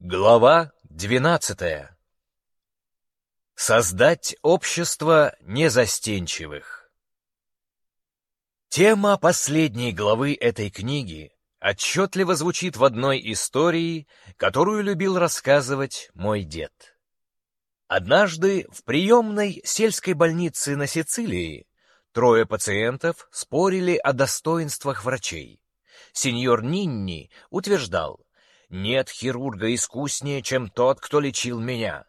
Глава двенадцатая. Создать общество незастенчивых. Тема последней главы этой книги отчетливо звучит в одной истории, которую любил рассказывать мой дед. Однажды в приемной сельской больнице на Сицилии трое пациентов спорили о достоинствах врачей. Сеньор Нинни утверждал, нет хирурга искуснее, чем тот, кто лечил меня.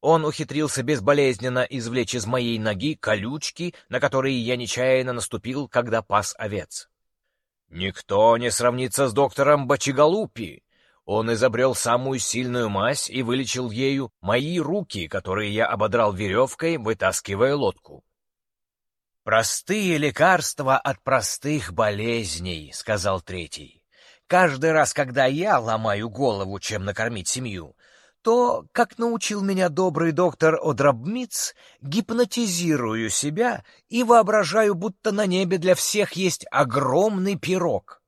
Он ухитрился безболезненно извлечь из моей ноги колючки, на которые я нечаянно наступил, когда пас овец. Никто не сравнится с доктором Бачигалупи. Он изобрел самую сильную мазь и вылечил ею мои руки, которые я ободрал веревкой, вытаскивая лодку. «Простые лекарства от простых болезней», — сказал третий. Каждый раз, когда я ломаю голову, чем накормить семью, то, как научил меня добрый доктор Одрабмиц, гипнотизирую себя и воображаю, будто на небе для всех есть огромный пирог.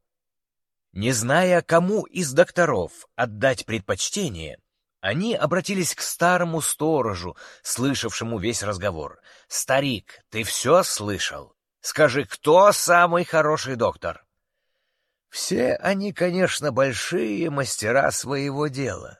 Не зная, кому из докторов отдать предпочтение, они обратились к старому сторожу, слышавшему весь разговор. «Старик, ты все слышал? Скажи, кто самый хороший доктор?» Все они, конечно, большие мастера своего дела.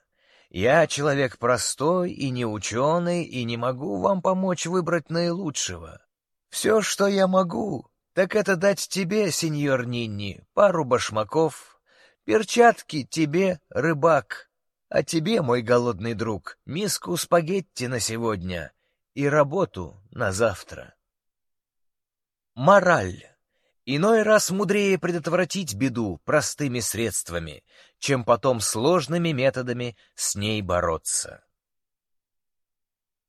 Я человек простой и не ученый, и не могу вам помочь выбрать наилучшего. Все, что я могу, так это дать тебе, сеньор Нинни, пару башмаков, перчатки тебе, рыбак, а тебе, мой голодный друг, миску спагетти на сегодня и работу на завтра. Мораль. Иной раз мудрее предотвратить беду простыми средствами, чем потом сложными методами с ней бороться.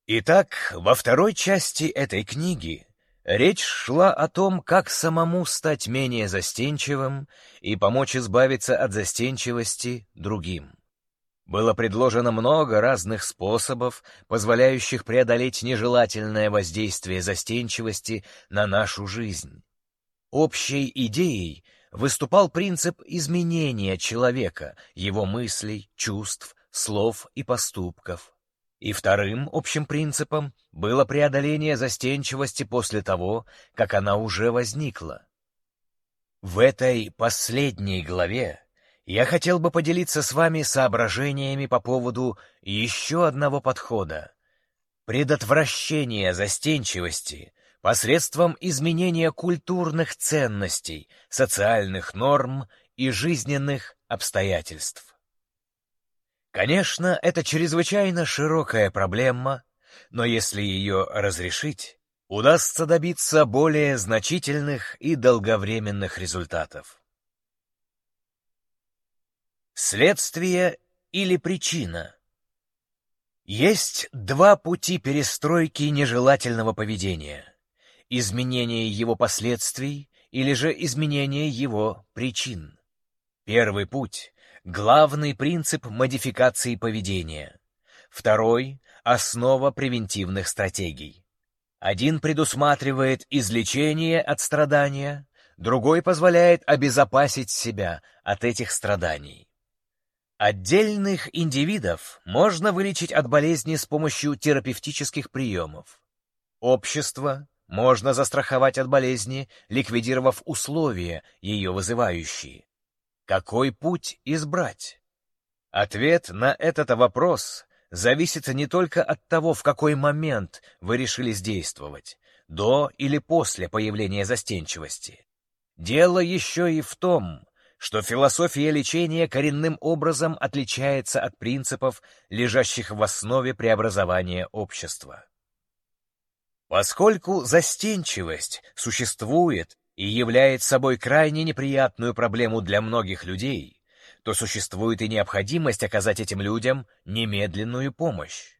Итак, во второй части этой книги речь шла о том, как самому стать менее застенчивым и помочь избавиться от застенчивости другим. Было предложено много разных способов, позволяющих преодолеть нежелательное воздействие застенчивости на нашу жизнь. Общей идеей выступал принцип изменения человека, его мыслей, чувств, слов и поступков. И вторым общим принципом было преодоление застенчивости после того, как она уже возникла. В этой последней главе я хотел бы поделиться с вами соображениями по поводу еще одного подхода — предотвращения застенчивости посредством изменения культурных ценностей, социальных норм и жизненных обстоятельств. Конечно, это чрезвычайно широкая проблема, но если ее разрешить, удастся добиться более значительных и долговременных результатов. Следствие или причина. Есть два пути перестройки нежелательного поведения — изменение его последствий или же изменение его причин. Первый путь — главный принцип модификации поведения. Второй — основа превентивных стратегий. Один предусматривает излечение от страдания, другой позволяет обезопасить себя от этих страданий. Отдельных индивидов можно вылечить от болезни с помощью терапевтических приемов. Общество можно застраховать от болезни, ликвидировав условия, ее вызывающие. Какой путь избрать? Ответ на этот вопрос зависит не только от того, в какой момент вы решили действовать, до или после появления застенчивости. Дело еще и в том, что философия лечения коренным образом отличается от принципов, лежащих в основе преобразования общества. Поскольку застенчивость существует и является собой крайне неприятную проблему для многих людей, то существует и необходимость оказать этим людям немедленную помощь.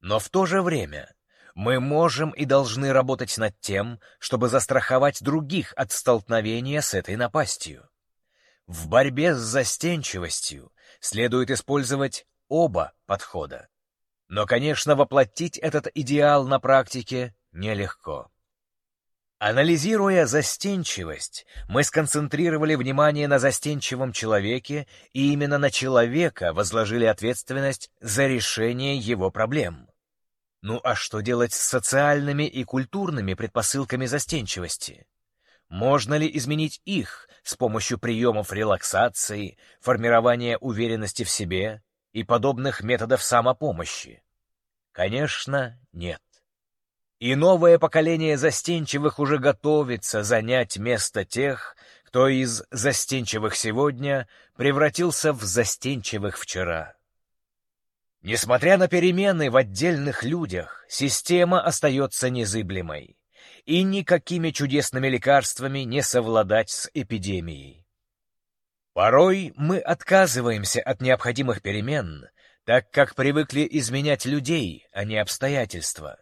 Но в то же время мы можем и должны работать над тем, чтобы застраховать других от столкновения с этой напастью. В борьбе с застенчивостью следует использовать оба подхода. Но, конечно, воплотить этот идеал на практике нелегко. Анализируя застенчивость, мы сконцентрировали внимание на застенчивом человеке и именно на человека возложили ответственность за решение его проблем. Ну а что делать с социальными и культурными предпосылками застенчивости? Можно ли изменить их с помощью приемов релаксации, формирования уверенности в себе и подобных методов самопомощи? Конечно, нет. И новое поколение застенчивых уже готовится занять место тех, кто из застенчивых сегодня превратился в застенчивых вчера. Несмотря на перемены в отдельных людях, система остается незыблемой, и никакими чудесными лекарствами не совладать с эпидемией. Порой мы отказываемся от необходимых перемен, так как привыкли изменять людей, а не обстоятельства.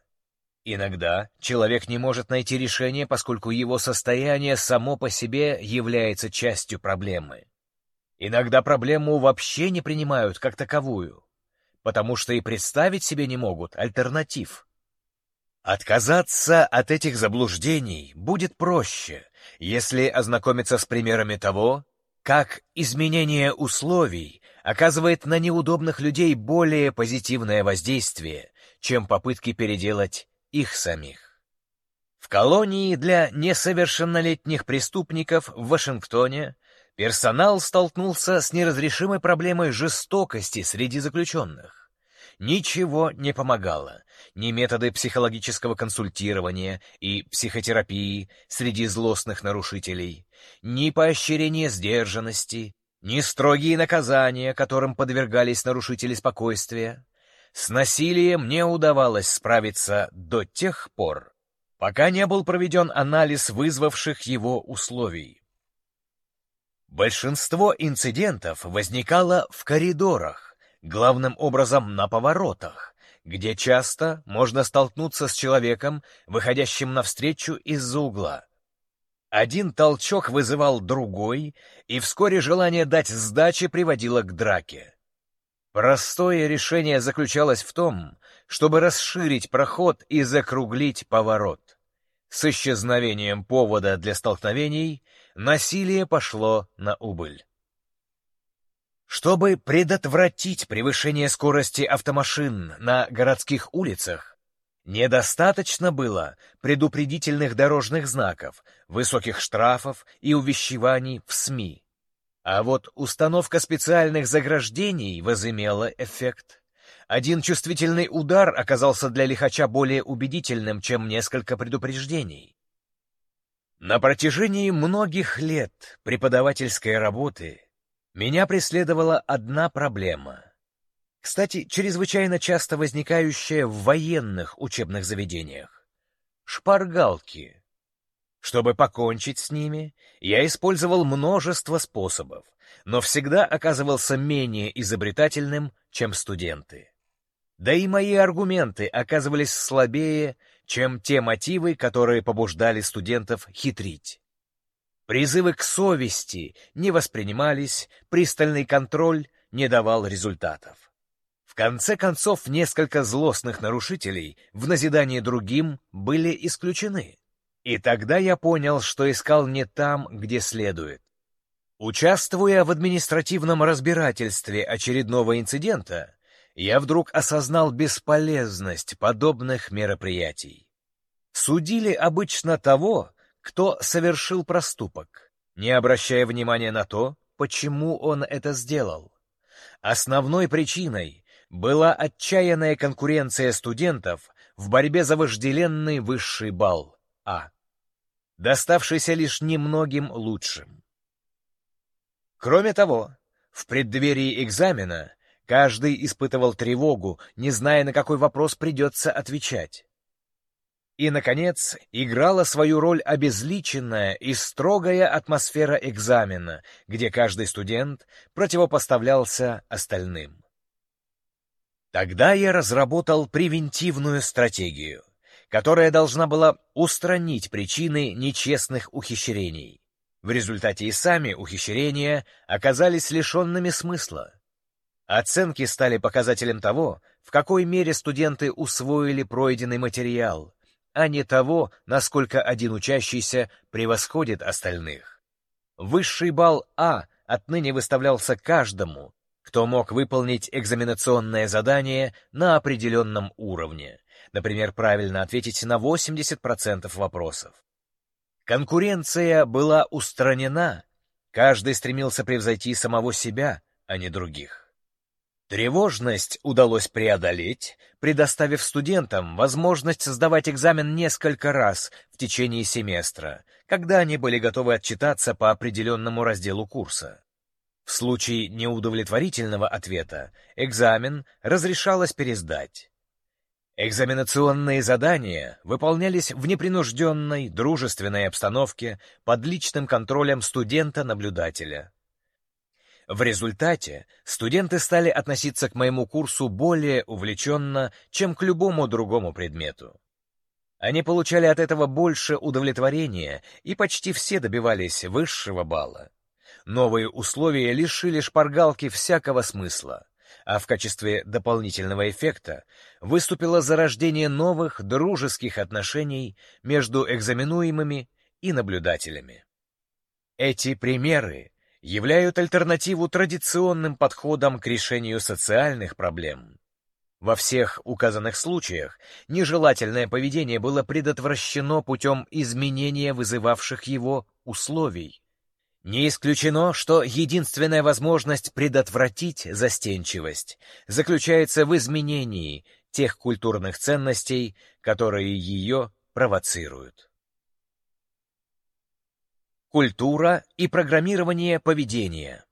Иногда человек не может найти решение, поскольку его состояние само по себе является частью проблемы. Иногда проблему вообще не принимают как таковую, потому что и представить себе не могут альтернатив. Отказаться от этих заблуждений будет проще, если ознакомиться с примерами того, как изменение условий оказывает на неудобных людей более позитивное воздействие, чем попытки переделать их самих. В колонии для несовершеннолетних преступников в Вашингтоне персонал столкнулся с неразрешимой проблемой жестокости среди заключенных. Ничего не помогало, ни методы психологического консультирования и психотерапии среди злостных нарушителей, ни поощрение сдержанности, ни строгие наказания, которым подвергались нарушители спокойствия. С насилием не удавалось справиться до тех пор, пока не был проведен анализ вызвавших его условий. Большинство инцидентов возникало в коридорах, главным образом на поворотах, где часто можно столкнуться с человеком, выходящим навстречу из-за угла. Один толчок вызывал другой, и вскоре желание дать сдачи приводило к драке. Простое решение заключалось в том, чтобы расширить проход и закруглить поворот. С исчезновением повода для столкновений насилие пошло на убыль. Чтобы предотвратить превышение скорости автомашин на городских улицах, недостаточно было предупредительных дорожных знаков, высоких штрафов и увещеваний в СМИ. А вот установка специальных заграждений возымела эффект. Один чувствительный удар оказался для лихача более убедительным, чем несколько предупреждений. На протяжении многих лет преподавательской работы меня преследовала одна проблема. Кстати, чрезвычайно часто возникающая в военных учебных заведениях. Шпаргалки. Чтобы покончить с ними, я использовал множество способов, но всегда оказывался менее изобретательным, чем студенты. Да и мои аргументы оказывались слабее, чем те мотивы, которые побуждали студентов хитрить. Призывы к совести не воспринимались, пристальный контроль не давал результатов. В конце концов, несколько злостных нарушителей в назидание другим были исключены. И тогда я понял, что искал не там, где следует. Участвуя в административном разбирательстве очередного инцидента, я вдруг осознал бесполезность подобных мероприятий. Судили обычно того, кто совершил проступок, не обращая внимания на то, почему он это сделал. Основной причиной была отчаянная конкуренция студентов в борьбе за вожделенный высший балл А доставшийся лишь немногим лучшим. Кроме того, в преддверии экзамена каждый испытывал тревогу, не зная, на какой вопрос придется отвечать. И, наконец, играла свою роль обезличенная и строгая атмосфера экзамена, где каждый студент противопоставлялся остальным. Тогда я разработал превентивную стратегию которая должна была устранить причины нечестных ухищрений. В результате и сами ухищрения оказались лишенными смысла. Оценки стали показателем того, в какой мере студенты усвоили пройденный материал, а не того, насколько один учащийся превосходит остальных. Высший балл А отныне выставлялся каждому, кто мог выполнить экзаменационное задание на определенном уровне, например, правильно ответить на 80% вопросов. Конкуренция была устранена, каждый стремился превзойти самого себя, а не других. Тревожность удалось преодолеть, предоставив студентам возможность сдавать экзамен несколько раз в течение семестра, когда они были готовы отчитаться по определенному разделу курса. В случае неудовлетворительного ответа экзамен разрешалось пересдать. Экзаменационные задания выполнялись в непринужденной, дружественной обстановке под личным контролем студента-наблюдателя. В результате студенты стали относиться к моему курсу более увлеченно, чем к любому другому предмету. Они получали от этого больше удовлетворения, и почти все добивались высшего балла. Новые условия лишили шпаргалки всякого смысла, а в качестве дополнительного эффекта выступило зарождение новых дружеских отношений между экзаменуемыми и наблюдателями. Эти примеры являют альтернативу традиционным подходам к решению социальных проблем. Во всех указанных случаях нежелательное поведение было предотвращено путем изменения вызывавших его условий. Не исключено, что единственная возможность предотвратить застенчивость заключается в изменении тех культурных ценностей, которые ее провоцируют. Культура и программирование поведения.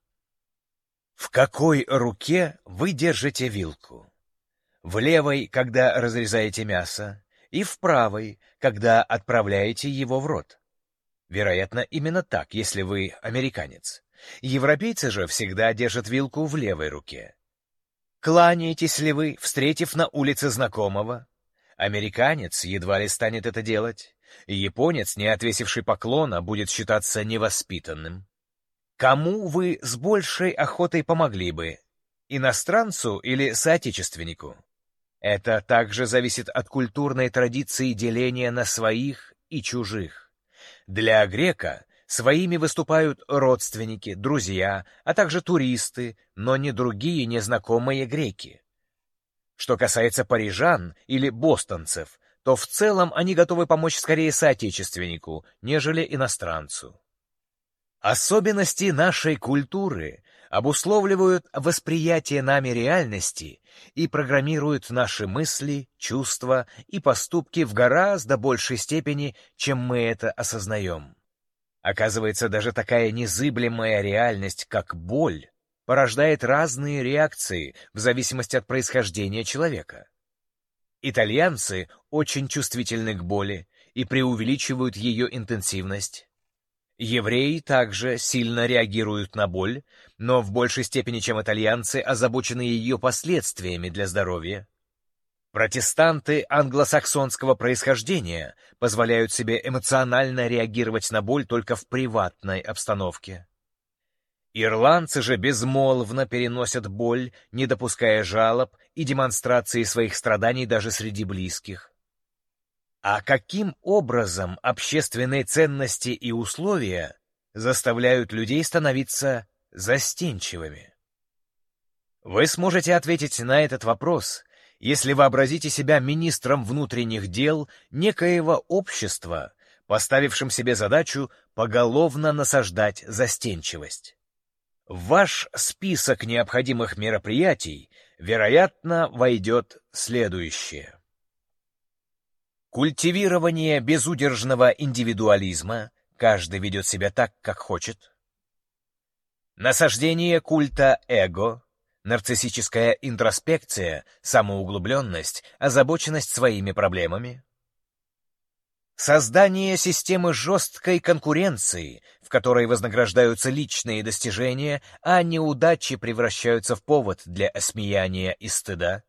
В какой руке вы держите вилку? В левой, когда разрезаете мясо, и в правой, когда отправляете его в рот. Вероятно, именно так, если вы американец. Европейцы же всегда держат вилку в левой руке. Кланяетесь ли вы, встретив на улице знакомого? Американец едва ли станет это делать японец, не отвесивший поклона, будет считаться невоспитанным. Кому вы с большей охотой помогли бы? Иностранцу или соотечественнику? Это также зависит от культурной традиции деления на своих и чужих. Для грека своими выступают родственники, друзья, а также туристы, но не другие незнакомые греки. Что касается парижан или бостонцев, то в целом они готовы помочь скорее соотечественнику, нежели иностранцу. Особенности нашей культуры обусловливают восприятие нами реальности и программируют наши мысли, чувства и поступки в гораздо большей степени, чем мы это осознаем. Оказывается, даже такая незыблемая реальность, как боль, порождает разные реакции в зависимости от происхождения человека. Итальянцы очень чувствительны к боли и преувеличивают ее интенсивность. Евреи также сильно реагируют на боль, но в большей степени, чем итальянцы, озабочены ее последствиями для здоровья. Протестанты англосаксонского происхождения позволяют себе эмоционально реагировать на боль только в приватной обстановке. Ирландцы же безмолвно переносят боль, не допуская жалоб и демонстрации своих страданий даже среди близких. А каким образом общественные ценности и условия заставляют людей становиться застенчивыми? Вы сможете ответить на этот вопрос, если вообразите себя министром внутренних дел некоего общества, поставившим себе задачу поголовно насаждать застенчивость. Ваш список необходимых мероприятий, вероятно, войдет следующее. Культивирование безудержного индивидуализма, каждый ведет себя так, как хочет. Насаждение культа эго, нарциссическая интроспекция, самоуглубленность, озабоченность своими проблемами. Создание системы жесткой конкуренции, в которой вознаграждаются личные достижения, а неудачи превращаются в повод для осмеяния и стыда.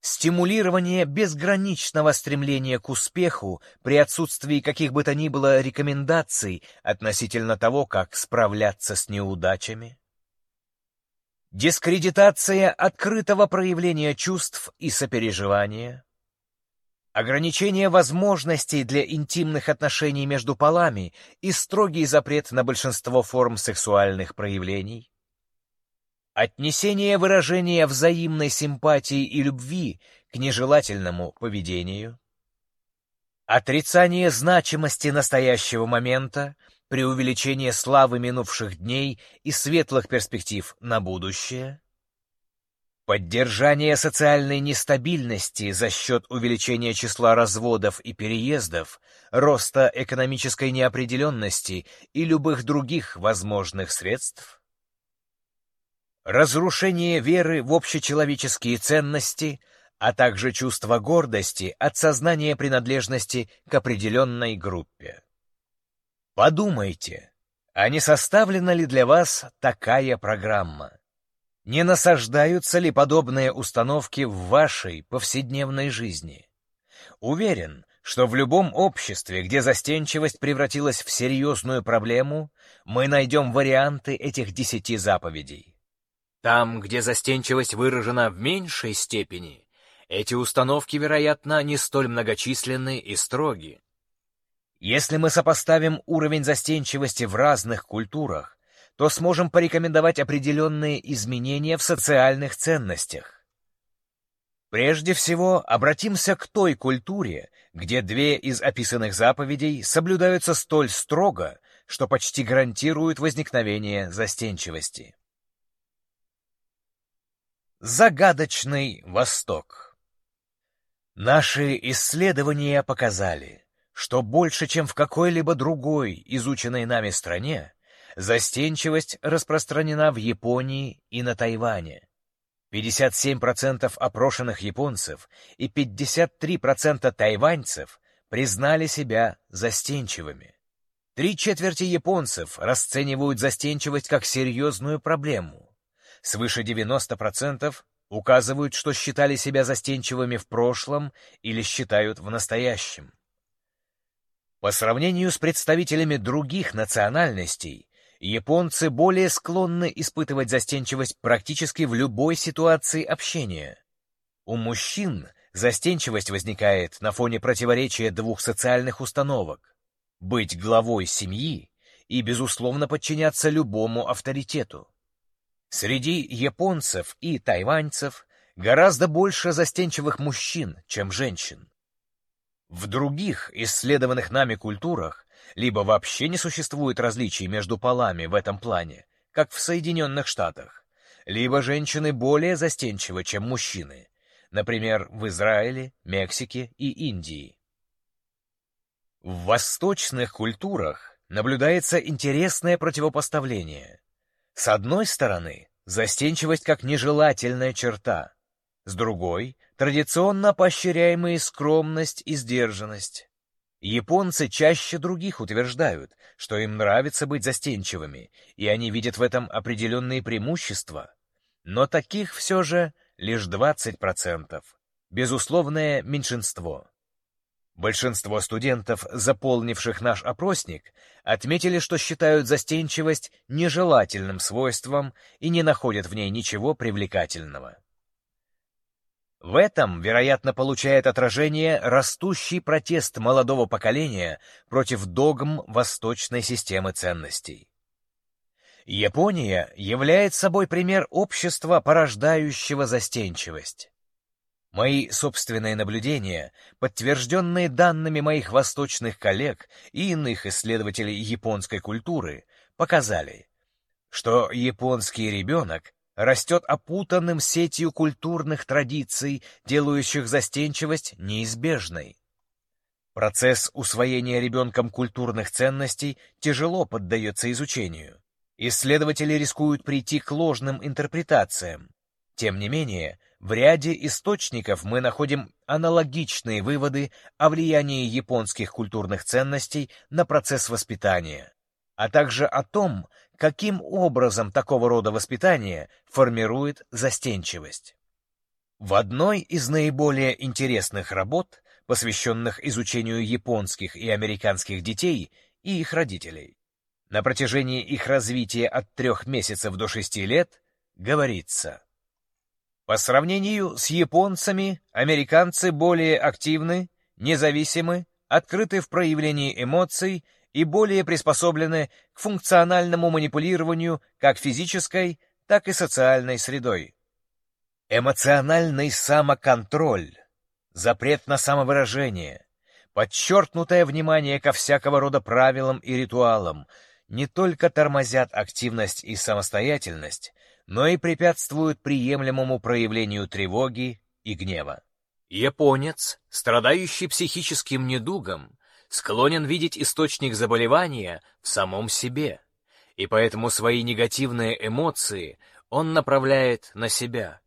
Стимулирование безграничного стремления к успеху при отсутствии каких бы то ни было рекомендаций относительно того, как справляться с неудачами. Дискредитация открытого проявления чувств и сопереживания ограничение возможностей для интимных отношений между полами и строгий запрет на большинство форм сексуальных проявлений, отнесение выражения взаимной симпатии и любви к нежелательному поведению, отрицание значимости настоящего момента, преувеличение славы минувших дней и светлых перспектив на будущее, Поддержание социальной нестабильности за счет увеличения числа разводов и переездов, роста экономической неопределенности и любых других возможных средств. Разрушение веры в общечеловеческие ценности, а также чувство гордости от сознания принадлежности к определенной группе. Подумайте, а не составлена ли для вас такая программа? Не насаждаются ли подобные установки в вашей повседневной жизни? Уверен, что в любом обществе, где застенчивость превратилась в серьезную проблему, мы найдем варианты этих десяти заповедей. Там, где застенчивость выражена в меньшей степени, эти установки, вероятно, не столь многочисленны и строги. Если мы сопоставим уровень застенчивости в разных культурах, то сможем порекомендовать определенные изменения в социальных ценностях. Прежде всего, обратимся к той культуре, где две из описанных заповедей соблюдаются столь строго, что почти гарантируют возникновение застенчивости. Загадочный Восток Наши исследования показали, что больше, чем в какой-либо другой изученной нами стране, Застенчивость распространена в Японии и на Тайване. 57% опрошенных японцев и 53% тайваньцев признали себя застенчивыми. Три четверти японцев расценивают застенчивость как серьезную проблему. Свыше 90% указывают, что считали себя застенчивыми в прошлом или считают в настоящем. По сравнению с представителями других национальностей, японцы более склонны испытывать застенчивость практически в любой ситуации общения. У мужчин застенчивость возникает на фоне противоречия двух социальных установок — быть главой семьи и, безусловно, подчиняться любому авторитету. Среди японцев и тайваньцев гораздо больше застенчивых мужчин, чем женщин. В других исследованных нами культурах либо вообще не существует различий между полами в этом плане, как в Соединенных Штатах, либо женщины более застенчивы, чем мужчины, например, в Израиле, Мексике и Индии. В восточных культурах наблюдается интересное противопоставление. С одной стороны, застенчивость как нежелательная черта, с другой — традиционно поощряемые скромность и сдержанность. Японцы чаще других утверждают, что им нравится быть застенчивыми, и они видят в этом определенные преимущества. Но таких все же лишь 20%. Безусловное меньшинство. Большинство студентов, заполнивших наш опросник, отметили, что считают застенчивость нежелательным свойством и не находят в ней ничего привлекательного. В этом, вероятно, получает отражение растущий протест молодого поколения против догм восточной системы ценностей. Япония является собой пример общества, порождающего застенчивость. Мои собственные наблюдения, подтвержденные данными моих восточных коллег и иных исследователей японской культуры, показали, что японский ребенок растет опутанным сетью культурных традиций, делающих застенчивость неизбежной. Процесс усвоения ребенком культурных ценностей тяжело поддается изучению. Исследователи рискуют прийти к ложным интерпретациям. Тем не менее, в ряде источников мы находим аналогичные выводы о влиянии японских культурных ценностей на процесс воспитания а также о том, каким образом такого рода воспитание формирует застенчивость. В одной из наиболее интересных работ, посвященных изучению японских и американских детей и их родителей, на протяжении их развития от трех месяцев до шести лет, говорится, по сравнению с японцами, американцы более активны независимы, открыты в проявлении эмоций и более приспособлены к функциональному манипулированию как физической, так и социальной средой. Эмоциональный самоконтроль, запрет на самовыражение, подчеркнутое внимание ко всякого рода правилам и ритуалам не только тормозят активность и самостоятельность, но и препятствуют приемлемому проявлению тревоги и гнева. Японец, страдающий психическим недугом, склонен видеть источник заболевания в самом себе, и поэтому свои негативные эмоции он направляет на себя.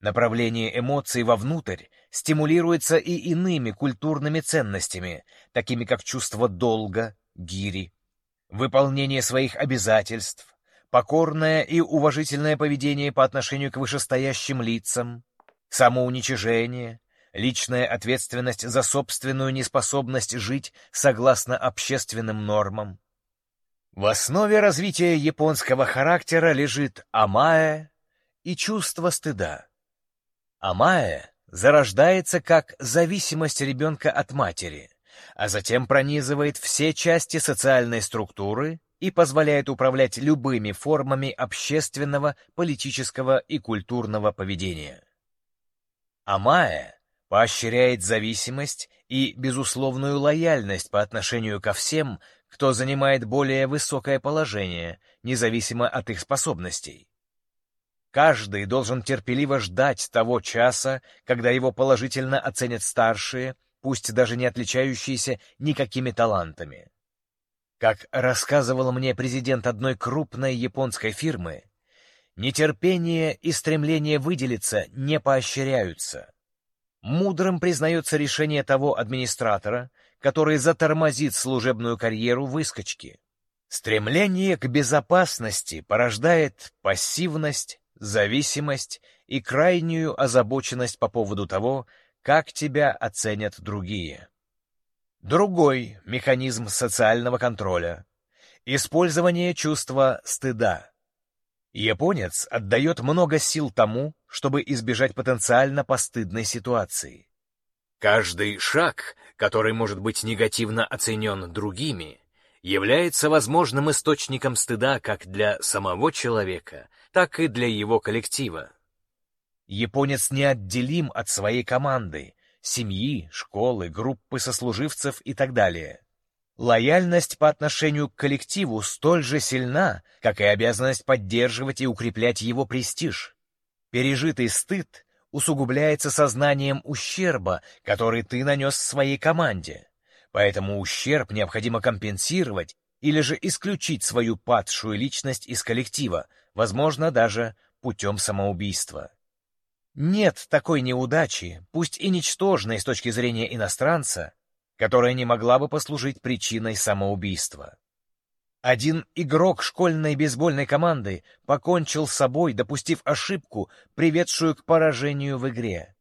Направление эмоций вовнутрь стимулируется и иными культурными ценностями, такими как чувство долга, гири, выполнение своих обязательств, покорное и уважительное поведение по отношению к вышестоящим лицам, самоуничижение, личная ответственность за собственную неспособность жить согласно общественным нормам. В основе развития японского характера лежит амая и чувство стыда. Амая зарождается как зависимость ребенка от матери, а затем пронизывает все части социальной структуры и позволяет управлять любыми формами общественного, политического и культурного поведения. Амая поощряет зависимость и безусловную лояльность по отношению ко всем, кто занимает более высокое положение, независимо от их способностей. Каждый должен терпеливо ждать того часа, когда его положительно оценят старшие, пусть даже не отличающиеся никакими талантами. Как рассказывал мне президент одной крупной японской фирмы, нетерпение и стремление выделиться не поощряются. Мудрым признается решение того администратора, который затормозит служебную карьеру выскочки. Стремление к безопасности порождает пассивность, зависимость и крайнюю озабоченность по поводу того, как тебя оценят другие. Другой механизм социального контроля — использование чувства стыда. Японец отдает много сил тому, чтобы избежать потенциально постыдной ситуации. Каждый шаг, который может быть негативно оценен другими, является возможным источником стыда как для самого человека, так и для его коллектива. Японец неотделим от своей команды, семьи, школы, группы сослуживцев и так далее. Лояльность по отношению к коллективу столь же сильна, как и обязанность поддерживать и укреплять его престиж. Пережитый стыд усугубляется сознанием ущерба, который ты нанес своей команде. Поэтому ущерб необходимо компенсировать или же исключить свою падшую личность из коллектива, возможно, даже путем самоубийства. Нет такой неудачи, пусть и ничтожной с точки зрения иностранца, которая не могла бы послужить причиной самоубийства. Один игрок школьной бейсбольной команды покончил с собой, допустив ошибку, приведшую к поражению в игре.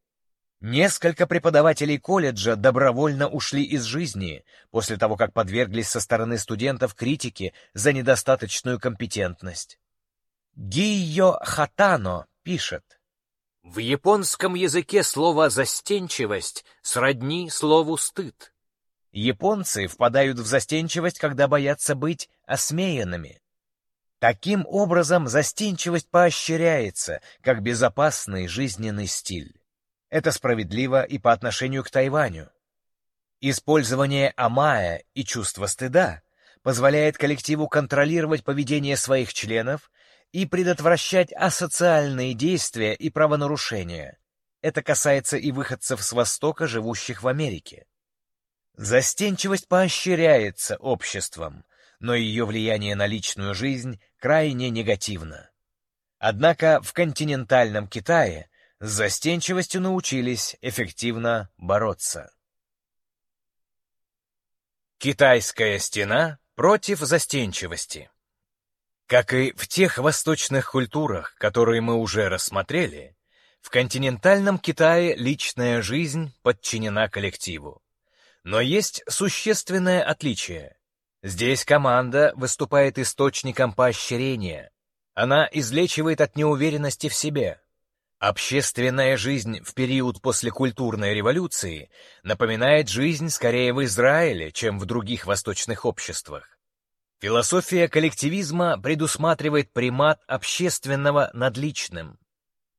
Несколько преподавателей колледжа добровольно ушли из жизни после того, как подверглись со стороны студентов критике за недостаточную компетентность. Гийо Хатано пишет. В японском языке слово «застенчивость» сродни слову «стыд». Японцы впадают в застенчивость, когда боятся быть осмеянными. Таким образом, застенчивость поощряется как безопасный жизненный стиль. Это справедливо и по отношению к Тайваню. Использование амая и чувство стыда позволяет коллективу контролировать поведение своих членов и предотвращать асоциальные действия и правонарушения. Это касается и выходцев с Востока, живущих в Америке. Застенчивость поощряется обществом, но ее влияние на личную жизнь крайне негативно. Однако в континентальном Китае с застенчивостью научились эффективно бороться. Китайская стена против застенчивости Как и в тех восточных культурах, которые мы уже рассмотрели, в континентальном Китае личная жизнь подчинена коллективу. Но есть существенное отличие. Здесь команда выступает источником поощрения. Она излечивает от неуверенности в себе. Общественная жизнь в период после культурной революции напоминает жизнь скорее в Израиле, чем в других восточных обществах. Философия коллективизма предусматривает примат общественного над личным.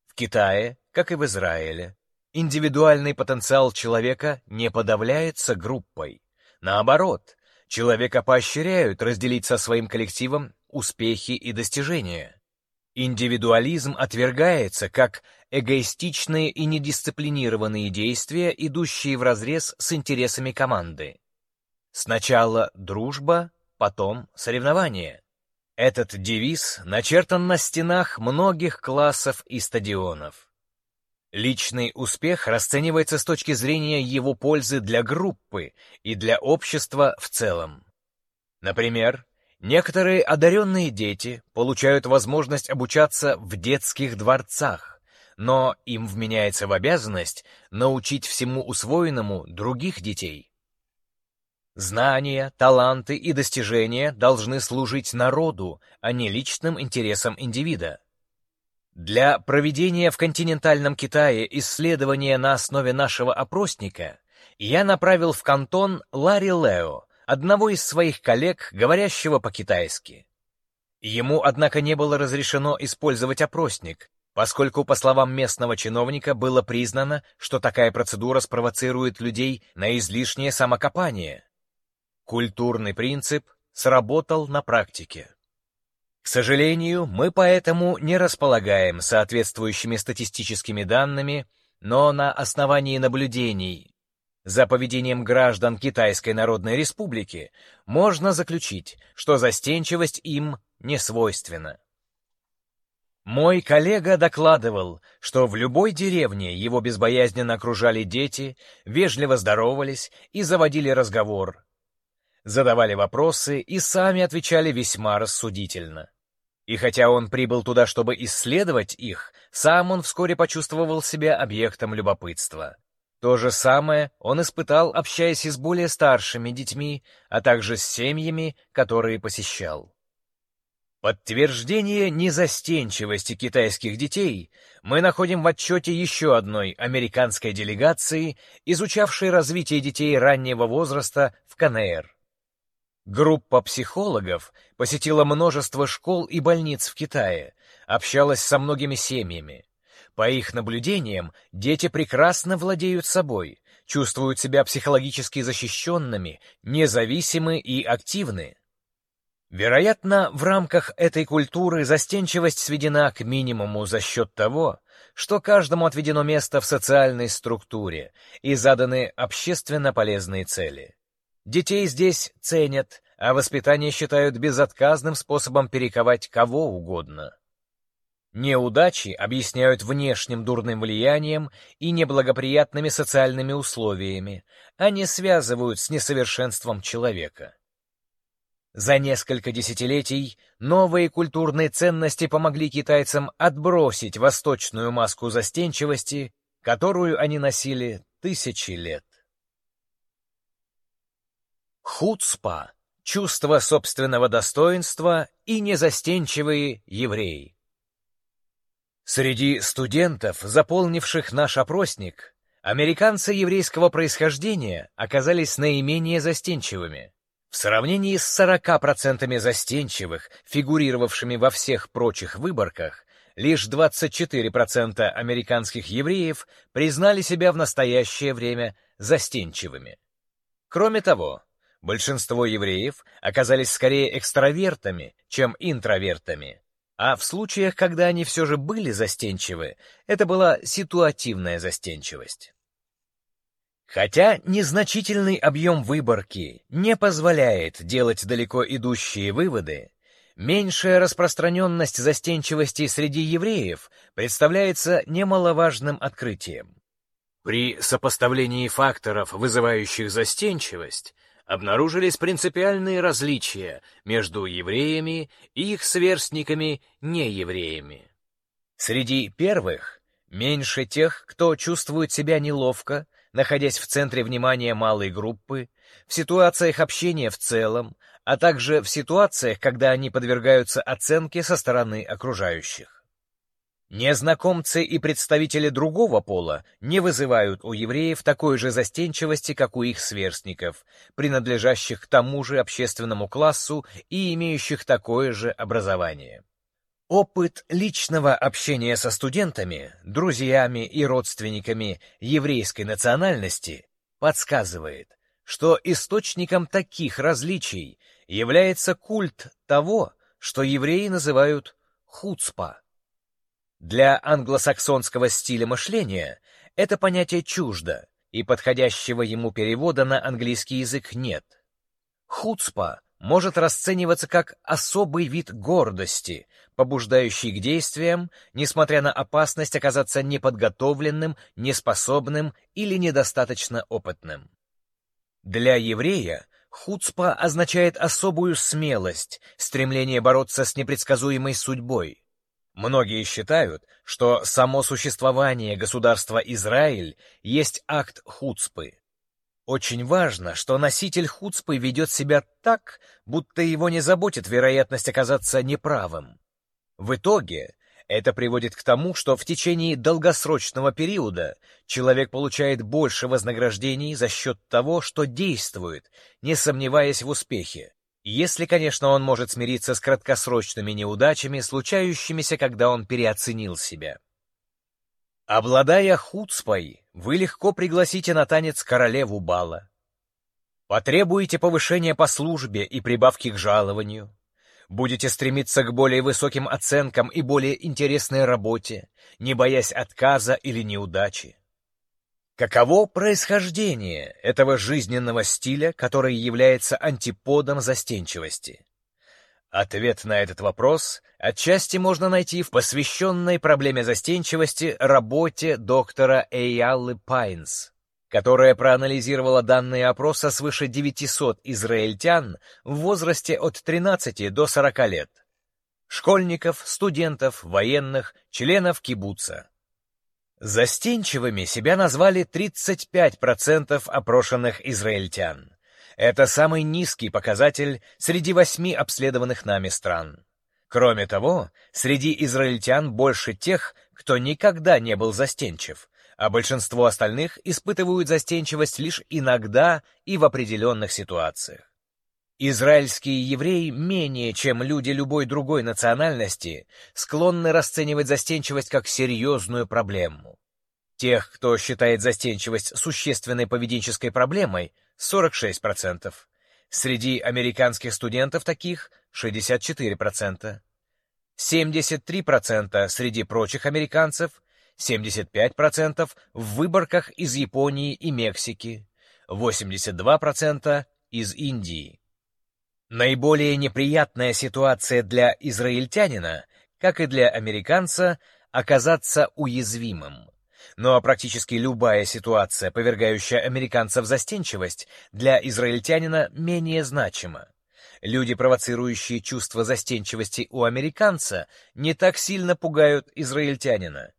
В Китае, как и в Израиле, индивидуальный потенциал человека не подавляется группой. Наоборот, человека поощряют разделить со своим коллективом успехи и достижения. Индивидуализм отвергается как эгоистичные и недисциплинированные действия, идущие вразрез с интересами команды. Сначала дружба, потом соревнование. Этот девиз начертан на стенах многих классов и стадионов. Личный успех расценивается с точки зрения его пользы для группы и для общества в целом. Например, Некоторые одаренные дети получают возможность обучаться в детских дворцах, но им вменяется в обязанность научить всему усвоенному других детей. Знания, таланты и достижения должны служить народу, а не личным интересам индивида. Для проведения в континентальном Китае исследования на основе нашего опросника я направил в кантон Ларри Лео, одного из своих коллег, говорящего по-китайски. Ему, однако, не было разрешено использовать опросник, поскольку, по словам местного чиновника, было признано, что такая процедура спровоцирует людей на излишнее самокопание. Культурный принцип сработал на практике. К сожалению, мы поэтому не располагаем соответствующими статистическими данными, но на основании наблюдений за поведением граждан Китайской Народной Республики можно заключить, что застенчивость им не свойственна. Мой коллега докладывал, что в любой деревне его безбоязненно окружали дети, вежливо здоровались и заводили разговор. Задавали вопросы и сами отвечали весьма рассудительно. И хотя он прибыл туда, чтобы исследовать их, сам он вскоре почувствовал себя объектом любопытства. То же самое он испытал, общаясь с более старшими детьми, а также с семьями, которые посещал. Подтверждение незастенчивости китайских детей мы находим в отчете еще одной американской делегации, изучавшей развитие детей раннего возраста в КНР. Группа психологов посетила множество школ и больниц в Китае, общалась со многими семьями. По их наблюдениям, дети прекрасно владеют собой, чувствуют себя психологически защищенными, независимы и активны. Вероятно, в рамках этой культуры застенчивость сведена к минимуму за счет того, что каждому отведено место в социальной структуре и заданы общественно полезные цели. Детей здесь ценят, а воспитание считают безотказным способом перековать кого угодно. Неудачи объясняют внешним дурным влиянием и неблагоприятными социальными условиями, а не связывают с несовершенством человека. За несколько десятилетий новые культурные ценности помогли китайцам отбросить восточную маску застенчивости, которую они носили тысячи лет. Хуцпа — чувство собственного достоинства и незастенчивые евреи. Среди студентов, заполнивших наш опросник, американцы еврейского происхождения оказались наименее застенчивыми. В сравнении с 40% застенчивых, фигурировавшими во всех прочих выборках, лишь 24% американских евреев признали себя в настоящее время застенчивыми. Кроме того, большинство евреев оказались скорее экстравертами, чем интровертами, а в случаях, когда они все же были застенчивы, это была ситуативная застенчивость. Хотя незначительный объем выборки не позволяет делать далеко идущие выводы, меньшая распространенность застенчивости среди евреев представляется немаловажным открытием. При сопоставлении факторов, вызывающих застенчивость, обнаружились принципиальные различия между евреями и их сверстниками-неевреями. Среди первых меньше тех, кто чувствует себя неловко, находясь в центре внимания малой группы, в ситуациях общения в целом, а также в ситуациях, когда они подвергаются оценке со стороны окружающих. Незнакомцы и представители другого пола не вызывают у евреев такой же застенчивости, как у их сверстников, принадлежащих к тому же общественному классу и имеющих такое же образование. Опыт личного общения со студентами, друзьями и родственниками еврейской национальности подсказывает, что источником таких различий является культ того, что евреи называют хуцпа. Для англосаксонского стиля мышления это понятие чуждо, и подходящего ему перевода на английский язык нет. Хуцпа может расцениваться как особый вид гордости, побуждающий к действиям, несмотря на опасность оказаться неподготовленным, неспособным или недостаточно опытным. Для еврея хуцпа означает особую смелость, стремление бороться с непредсказуемой судьбой. Многие считают, что само существование государства Израиль есть акт хуцпы. Очень важно, что носитель хуцпы ведет себя так, будто его не заботит вероятность оказаться неправым. В итоге это приводит к тому, что в течение долгосрочного периода человек получает больше вознаграждений за счет того, что действует, не сомневаясь в успехе. Если, конечно, он может смириться с краткосрочными неудачами, случающимися, когда он переоценил себя. Обладая хуцпой, вы легко пригласите на танец королеву бала. Потребуете повышения по службе и прибавки к жалованию. Будете стремиться к более высоким оценкам и более интересной работе, не боясь отказа или неудачи. Каково происхождение этого жизненного стиля, который является антиподом застенчивости? Ответ на этот вопрос отчасти можно найти в посвященной проблеме застенчивости работе доктора Эйаллы Пайнс, которая проанализировала данные опроса свыше 900 израильтян в возрасте от 13 до 40 лет. Школьников, студентов, военных, членов кибуца. Застенчивыми себя назвали 35% опрошенных израильтян. Это самый низкий показатель среди восьми обследованных нами стран. Кроме того, среди израильтян больше тех, кто никогда не был застенчив, а большинство остальных испытывают застенчивость лишь иногда и в определенных ситуациях. Израильские евреи менее, чем люди любой другой национальности, склонны расценивать застенчивость как серьезную проблему. Тех, кто считает застенчивость существенной поведенческой проблемой, 46%. Среди американских студентов таких 64%. 73% среди прочих американцев, 75% в выборках из Японии и Мексики, 82% из Индии. Наиболее неприятная ситуация для израильтянина, как и для американца, оказаться уязвимым. Но практически любая ситуация, повергающая американцев застенчивость, для израильтянина менее значима. Люди, провоцирующие чувство застенчивости у американца, не так сильно пугают израильтянина.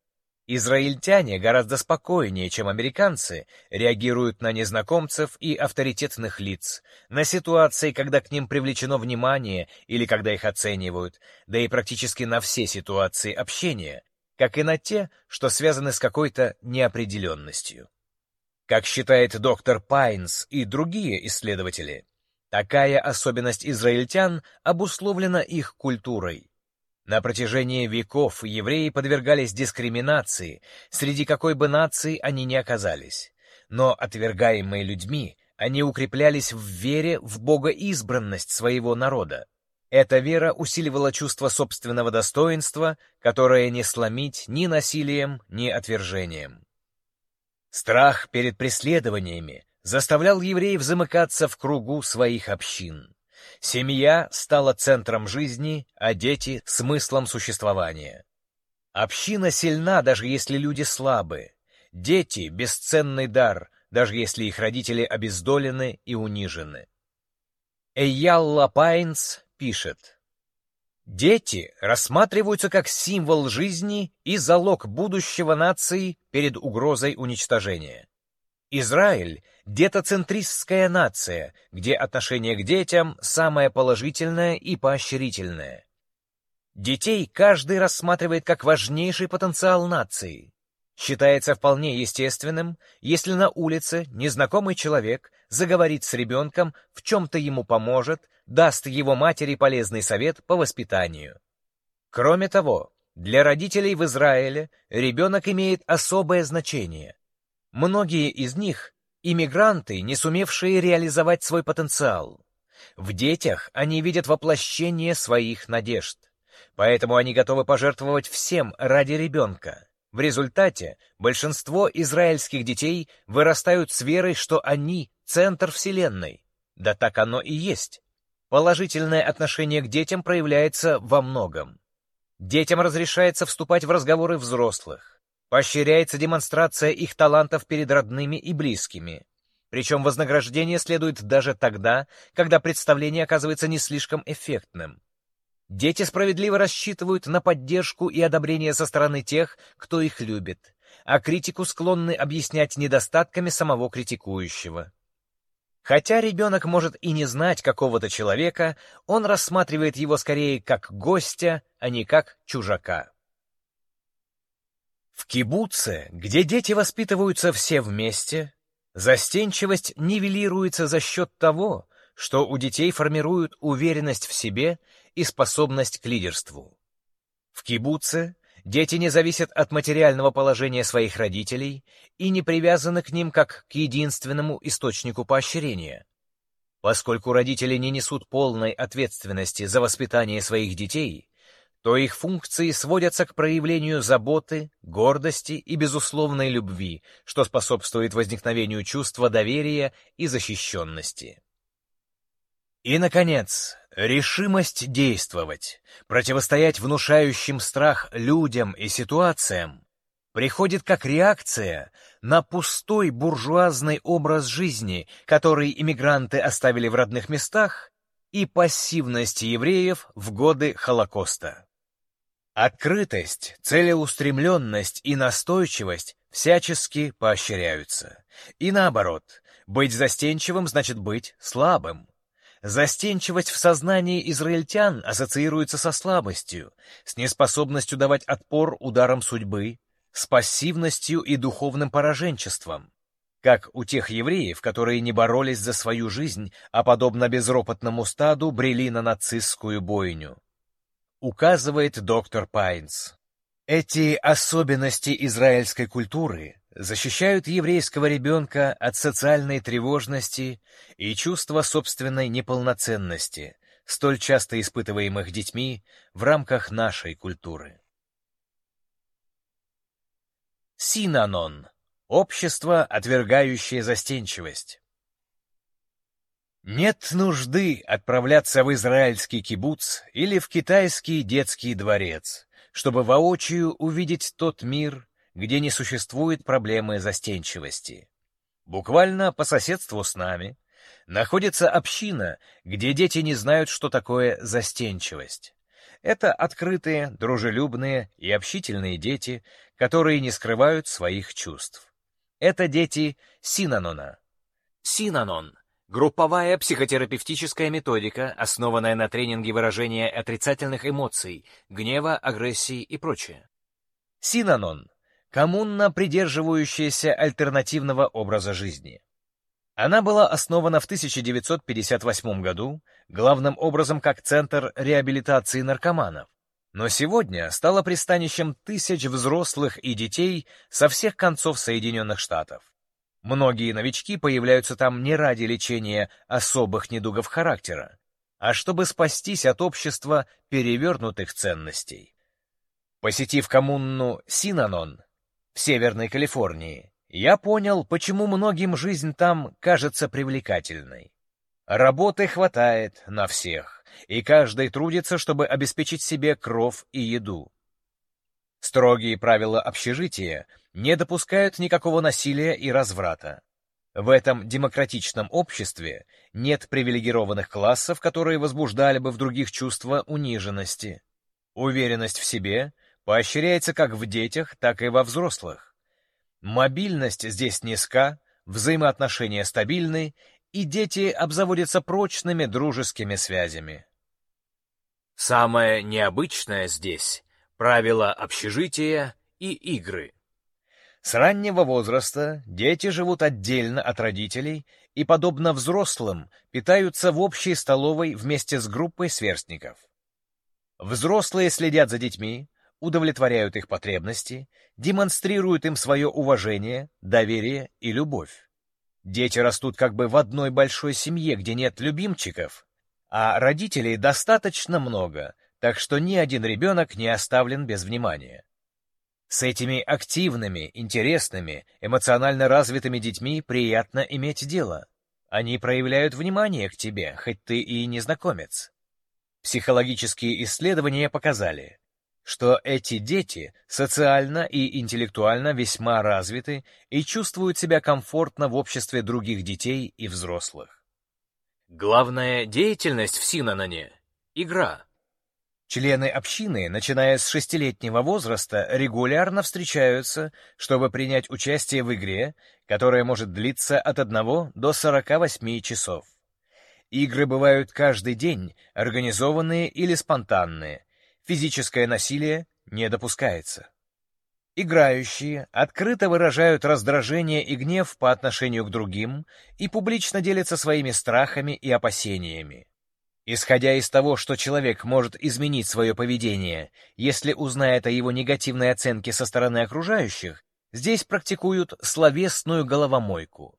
Израильтяне гораздо спокойнее, чем американцы, реагируют на незнакомцев и авторитетных лиц, на ситуации, когда к ним привлечено внимание или когда их оценивают, да и практически на все ситуации общения, как и на те, что связаны с какой-то неопределенностью. Как считает доктор Пайнс и другие исследователи, такая особенность израильтян обусловлена их культурой. На протяжении веков евреи подвергались дискриминации, среди какой бы нации они ни оказались. Но, отвергаемые людьми, они укреплялись в вере в богоизбранность своего народа. Эта вера усиливала чувство собственного достоинства, которое не сломить ни насилием, ни отвержением. Страх перед преследованиями заставлял евреев замыкаться в кругу своих общин. Семья стала центром жизни, а дети — смыслом существования. Община сильна, даже если люди слабы. Дети — бесценный дар, даже если их родители обездолены и унижены. Эйялла Пайнс пишет. Дети рассматриваются как символ жизни и залог будущего нации перед угрозой уничтожения. Израиль – детоцентристская нация, где отношение к детям самое положительное и поощрительное. Детей каждый рассматривает как важнейший потенциал нации. Считается вполне естественным, если на улице незнакомый человек заговорит с ребенком, в чем-то ему поможет, даст его матери полезный совет по воспитанию. Кроме того, для родителей в Израиле ребенок имеет особое значение. Многие из них – иммигранты, не сумевшие реализовать свой потенциал. В детях они видят воплощение своих надежд. Поэтому они готовы пожертвовать всем ради ребенка. В результате большинство израильских детей вырастают с верой, что они — центр Вселенной. Да так оно и есть. Положительное отношение к детям проявляется во многом. Детям разрешается вступать в разговоры взрослых. Поощряется демонстрация их талантов перед родными и близкими. Причем вознаграждение следует даже тогда, когда представление оказывается не слишком эффектным. Дети справедливо рассчитывают на поддержку и одобрение со стороны тех, кто их любит, а критику склонны объяснять недостатками самого критикующего. Хотя ребенок может и не знать какого-то человека, он рассматривает его скорее как гостя, а не как чужака. В кибуце, где дети воспитываются все вместе, застенчивость нивелируется за счет того, что у детей формируют уверенность в себе и способность к лидерству. В кибуце дети не зависят от материального положения своих родителей и не привязаны к ним как к единственному источнику поощрения. Поскольку родители не несут полной ответственности за воспитание своих детей, то их функции сводятся к проявлению заботы, гордости и безусловной любви, что способствует возникновению чувства доверия и защищенности. И, наконец, решимость действовать, противостоять внушающим страх людям и ситуациям, приходит как реакция на пустой буржуазный образ жизни, который иммигранты оставили в родных местах, и пассивность евреев в годы Холокоста. Открытость, целеустремленность и настойчивость всячески поощряются. И наоборот, быть застенчивым значит быть слабым. Застенчивость в сознании израильтян ассоциируется со слабостью, с неспособностью давать отпор ударам судьбы, с пассивностью и духовным пораженчеством. Как у тех евреев, которые не боролись за свою жизнь, а подобно безропотному стаду брели на нацистскую бойню. Указывает доктор Пайнс. Эти особенности израильской культуры защищают еврейского ребенка от социальной тревожности и чувства собственной неполноценности, столь часто испытываемых детьми в рамках нашей культуры. Синанон — общество, отвергающее застенчивость. Нет нужды отправляться в израильский кибуц или в китайский детский дворец, чтобы воочию увидеть тот мир, где не существует проблемы застенчивости. Буквально по соседству с нами находится община, где дети не знают, что такое застенчивость. Это открытые, дружелюбные и общительные дети, которые не скрывают своих чувств. Это дети Синанона. Синанон — групповая психотерапевтическая методика, основанная на тренинге выражения отрицательных эмоций, гнева, агрессии и прочее. Синанон коммуна, придерживающаяся альтернативного образа жизни. Она была основана в 1958 году, главным образом как центр реабилитации наркоманов, но сегодня стала пристанищем тысяч взрослых и детей со всех концов Соединенных Штатов. Многие новички появляются там не ради лечения особых недугов характера, а чтобы спастись от общества перевернутых ценностей. Посетив коммуну Синанон, в Северной Калифорнии, я понял, почему многим жизнь там кажется привлекательной. Работы хватает на всех, и каждый трудится, чтобы обеспечить себе кров и еду. Строгие правила общежития не допускают никакого насилия и разврата. В этом демократичном обществе нет привилегированных классов, которые возбуждали бы в других чувство униженности. Уверенность в себе поощряется как в детях, так и во взрослых. Мобильность здесь низка, взаимоотношения стабильны, и дети обзаводятся прочными дружескими связями. Самое необычное здесь — правила общежития и игры. С раннего возраста дети живут отдельно от родителей и, подобно взрослым, питаются в общей столовой вместе с группой сверстников. Взрослые следят за детьми, удовлетворяют их потребности, демонстрируют им свое уважение, доверие и любовь. Дети растут как бы в одной большой семье, где нет любимчиков, а родителей достаточно много, так что ни один ребенок не оставлен без внимания. С этими активными, интересными, эмоционально развитыми детьми приятно иметь дело. Они проявляют внимание к тебе, хоть ты и незнакомец. Психологические исследования показали, что эти дети социально и интеллектуально весьма развиты и чувствуют себя комфортно в обществе других детей и взрослых. Главная деятельность в Синаноне — игра. Члены общины, начиная с шестилетнего возраста, регулярно встречаются, чтобы принять участие в игре, которая может длиться от 1 до 48 часов. Игры бывают каждый день, организованные или спонтанные, Физическое насилие не допускается. Играющие открыто выражают раздражение и гнев по отношению к другим и публично делятся своими страхами и опасениями. Исходя из того, что человек может изменить свое поведение, если узнает о его негативной оценке со стороны окружающих, здесь практикуют словесную головомойку.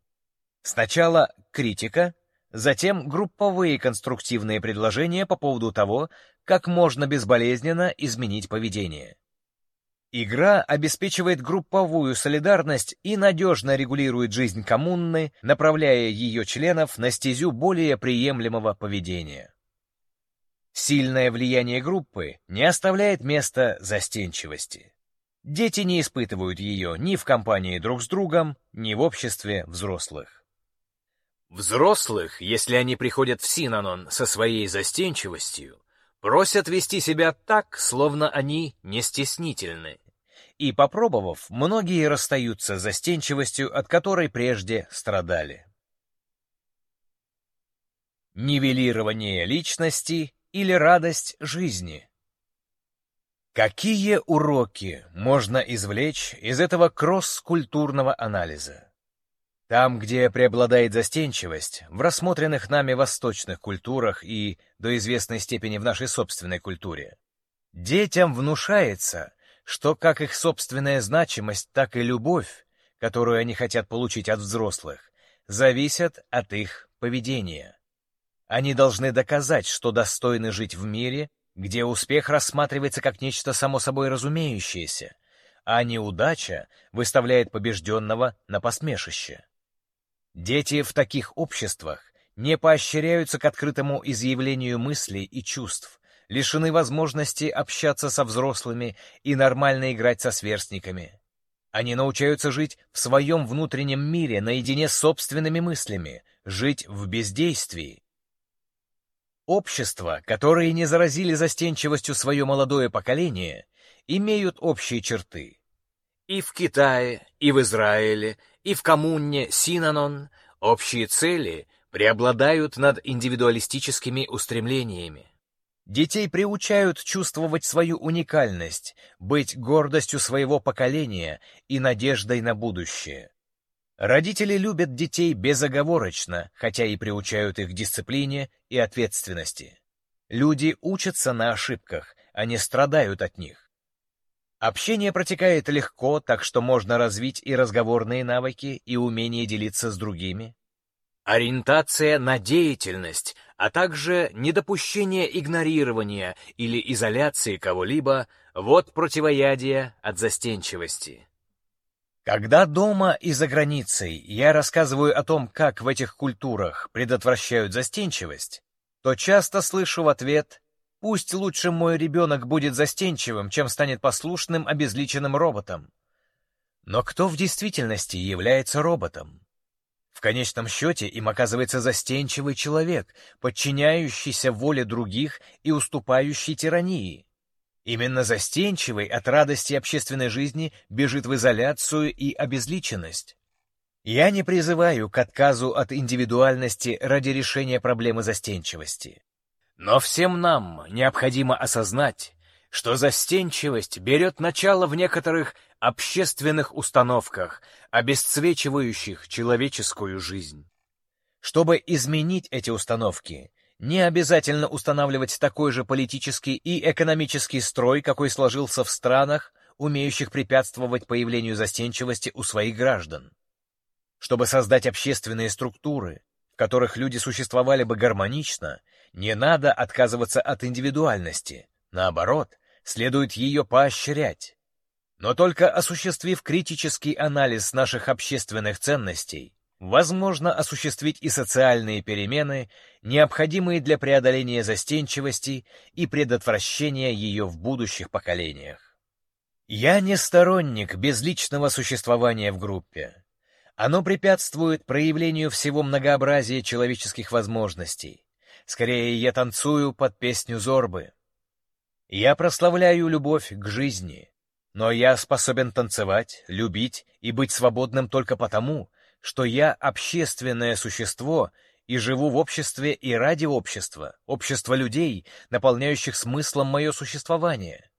Сначала критика, затем групповые конструктивные предложения по поводу того, как можно безболезненно изменить поведение. Игра обеспечивает групповую солидарность и надежно регулирует жизнь коммуны, направляя ее членов на стезю более приемлемого поведения. Сильное влияние группы не оставляет места застенчивости. Дети не испытывают ее ни в компании друг с другом, ни в обществе взрослых. Взрослых, если они приходят в Синанон со своей застенчивостью, Просят вести себя так, словно они не стеснительны. И, попробовав, многие расстаются с застенчивостью, от которой прежде страдали. Нивелирование личности или радость жизни. Какие уроки можно извлечь из этого кросс-культурного анализа? Там, где преобладает застенчивость, в рассмотренных нами восточных культурах и до известной степени в нашей собственной культуре, детям внушается, что как их собственная значимость, так и любовь, которую они хотят получить от взрослых, зависят от их поведения. Они должны доказать, что достойны жить в мире, где успех рассматривается как нечто само собой разумеющееся, а неудача выставляет побежденного на посмешище. Дети в таких обществах не поощряются к открытому изъявлению мыслей и чувств, лишены возможности общаться со взрослыми и нормально играть со сверстниками. Они научаются жить в своем внутреннем мире наедине с собственными мыслями, жить в бездействии. Общества, которые не заразили застенчивостью свое молодое поколение, имеют общие черты. И в Китае, и в Израиле, и в коммуне Синанон общие цели преобладают над индивидуалистическими устремлениями. Детей приучают чувствовать свою уникальность, быть гордостью своего поколения и надеждой на будущее. Родители любят детей безоговорочно, хотя и приучают их дисциплине и ответственности. Люди учатся на ошибках, а не страдают от них. Общение протекает легко, так что можно развить и разговорные навыки, и умение делиться с другими. Ориентация на деятельность, а также недопущение игнорирования или изоляции кого-либо — вот противоядие от застенчивости. Когда дома и за границей я рассказываю о том, как в этих культурах предотвращают застенчивость, то часто слышу в ответ Пусть лучше мой ребенок будет застенчивым, чем станет послушным, обезличенным роботом. Но кто в действительности является роботом? В конечном счете им оказывается застенчивый человек, подчиняющийся воле других и уступающий тирании. Именно застенчивый от радости общественной жизни бежит в изоляцию и обезличенность. Я не призываю к отказу от индивидуальности ради решения проблемы застенчивости. Но всем нам необходимо осознать, что застенчивость берет начало в некоторых общественных установках, обесцвечивающих человеческую жизнь. Чтобы изменить эти установки, не обязательно устанавливать такой же политический и экономический строй, какой сложился в странах, умеющих препятствовать появлению застенчивости у своих граждан. Чтобы создать общественные структуры, в которых люди существовали бы гармонично, не надо отказываться от индивидуальности. Наоборот, следует ее поощрять. Но только осуществив критический анализ наших общественных ценностей, возможно осуществить и социальные перемены, необходимые для преодоления застенчивости и предотвращения ее в будущих поколениях. Я не сторонник безличного существования в группе. Оно препятствует проявлению всего многообразия человеческих возможностей. Скорее, я танцую под песню Зорбы. Я прославляю любовь к жизни, но я способен танцевать, любить и быть свободным только потому, что я общественное существо и живу в обществе и ради общества, общества людей, наполняющих смыслом мое существование.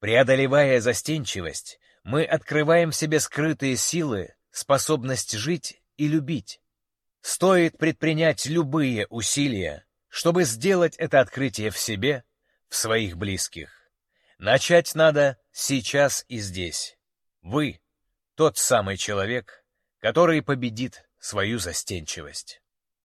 Преодолевая застенчивость, мы открываем в себе скрытые силы, способность жить и любить. Стоит предпринять любые усилия, чтобы сделать это открытие в себе, в своих близких. Начать надо сейчас и здесь. Вы — тот самый человек, который победит свою застенчивость.